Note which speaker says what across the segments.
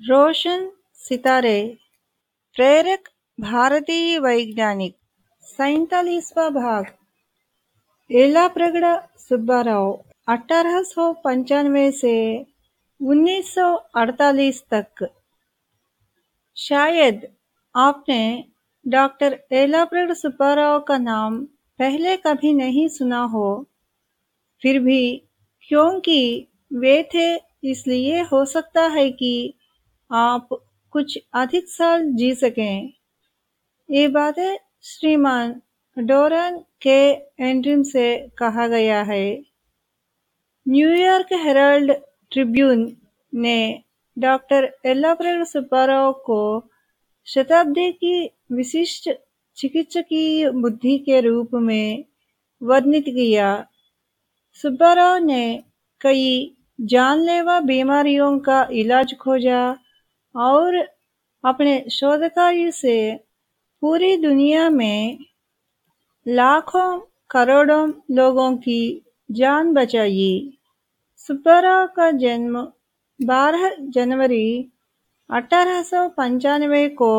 Speaker 1: रोशन सितारे, प्रेरक भारतीय वैज्ञानिक, सैतालीसवा भाग। एला प्रगड़ा सुब्बाराव अठारह सौ पंचानवे से 1948 तक। शायद आपने डॉक्टर एला प्रगड़ सुब्बाराव का नाम पहले कभी नहीं सुना हो, फिर भी क्योंकि वे थे इसलिए हो सकता है कि आप कुछ अधिक साल जी सकें। ये बातें श्रीमान डोरन के एंड्रिम से कहा गया है। न्यूयॉर्क हेराल्ड ट्रिब्यून ने डॉक्टर एल्लाप्रेड सुब्बाराव को शताब्दी की विशिष्ट चिकित्सकीय बुद्धि के रूप में वर्णित किया। सुब्बाराव ने कई जानलेवा बीमारियों का इलाज खोजा और अपने शोध कार्य से पूरी दुनिया में लाखों करोड़ों लोगों की जान बचाई। सुब्बाराव का जन्म 12 जनवरी अठारह सौ पंचानवे को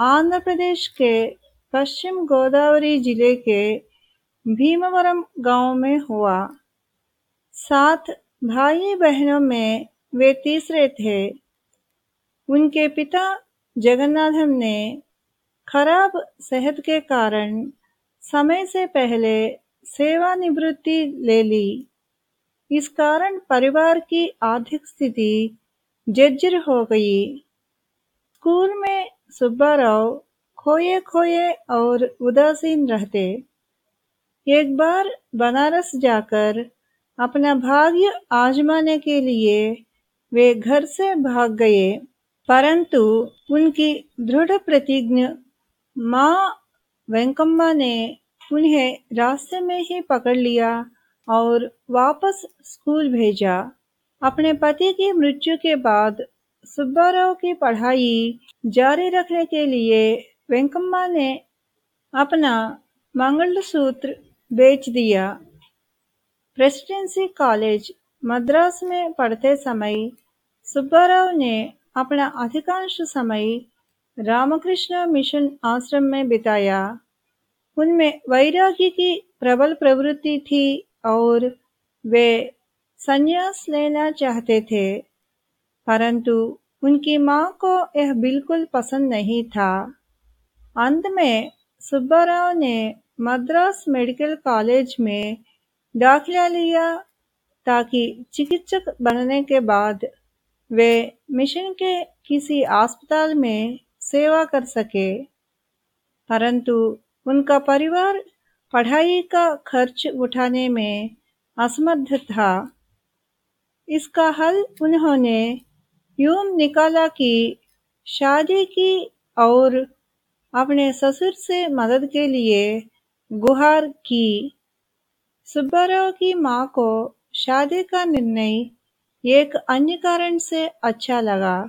Speaker 1: आंध्र प्रदेश के पश्चिम गोदावरी ज़िले के भीमवरम गाँव में हुआ। सात भाई बहनों में वे तीसरे थे। उनके पिता जगन्नाथम ने खराब सेहत के कारण समय से पहले सेवानिवृत्ति ले ली। इस कारण परिवार की आर्थिक स्थिति जर्जर हो गई। स्कूल में सुब्बाराव खोए खोए और उदासीन रहते। एक बार बनारस जाकर अपना भाग्य आजमाने के लिए वे घर से भाग गए। परंतु उनकी दृढ़ प्रतिज्ञ माँ वेंकम्मा ने उन्हें रास्ते में ही पकड़ लिया और वापस स्कूल भेजा। अपने पति की मृत्यु के बाद सुब्बाराव की पढ़ाई जारी रखने के लिए वेंकम्मा ने अपना मंगलसूत्र बेच दिया। प्रेसिडेंसी कॉलेज मद्रास में पढ़ते समय सुब्बाराव ने अपना अधिकांश समय रामकृष्ण मिशन आश्रम में बिताया। उनमें वैराग्य की प्रबल प्रवृत्ति थी और वे संन्यास लेना चाहते थे, परंतु उनकी माँ को यह बिल्कुल पसंद नहीं था। अंत में सुब्बाराव ने मद्रास मेडिकल कॉलेज में दाखिला लिया ताकि चिकित्सक बनने के बाद वे मिशन के किसी अस्पताल में सेवा कर सके, परंतु उनका परिवार पढ़ाई का खर्च उठाने में असमर्थ था। इसका हल उन्होंने यूँ निकाला कि शादी की और अपने ससुर से मदद के लिए गुहार की। सुब्बाराव की माँ को शादी का निर्णय एक अन्य कारण से अच्छा लगा।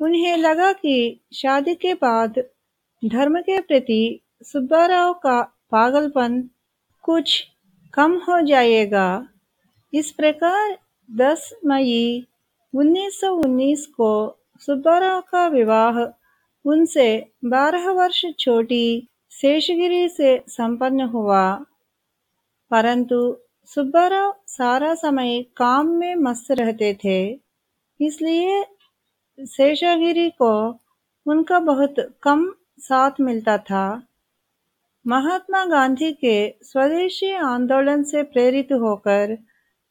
Speaker 1: उन्हें लगा कि शादी के बाद धर्म के प्रति सुब्बाराव का पागलपन कुछ कम हो जाएगा। इस प्रकार 10 मई 1919 को सुब्बाराव का विवाह उनसे 12 वर्ष छोटी शेषगिरी से संपन्न हुआ। परंतु सुब्बाराव सारा समय काम में मस्त रहते थे, इसलिए शेषागिरी को उनका बहुत कम साथ मिलता था। महात्मा गांधी के स्वदेशी आंदोलन से प्रेरित होकर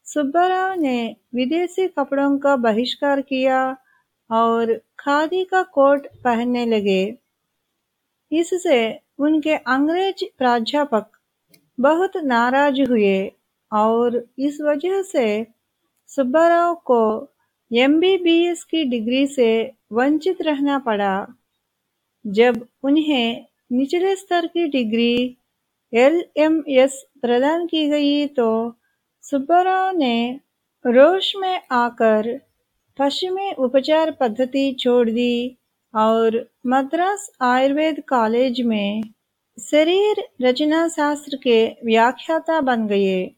Speaker 1: सुब्बाराव ने विदेशी कपड़ों का बहिष्कार किया और खादी का कोट पहनने लगे। इससे उनके अंग्रेज़ प्राध्यापक बहुत नाराज़ हुए। और इस वजह से सुब्बाराव को एमबीबीएस की डिग्री से वंचित रहना पड़ा। जब उन्हें निचले स्तर की डिग्री एलएमएस प्रदान की गई तो सुब्बाराव ने रोश में आकर पश्चिमी उपचार पद्धति छोड़ दी और मद्रास आयुर्वेद कॉलेज में शरीर रचना शास्त्र के व्याख्याता बन गए।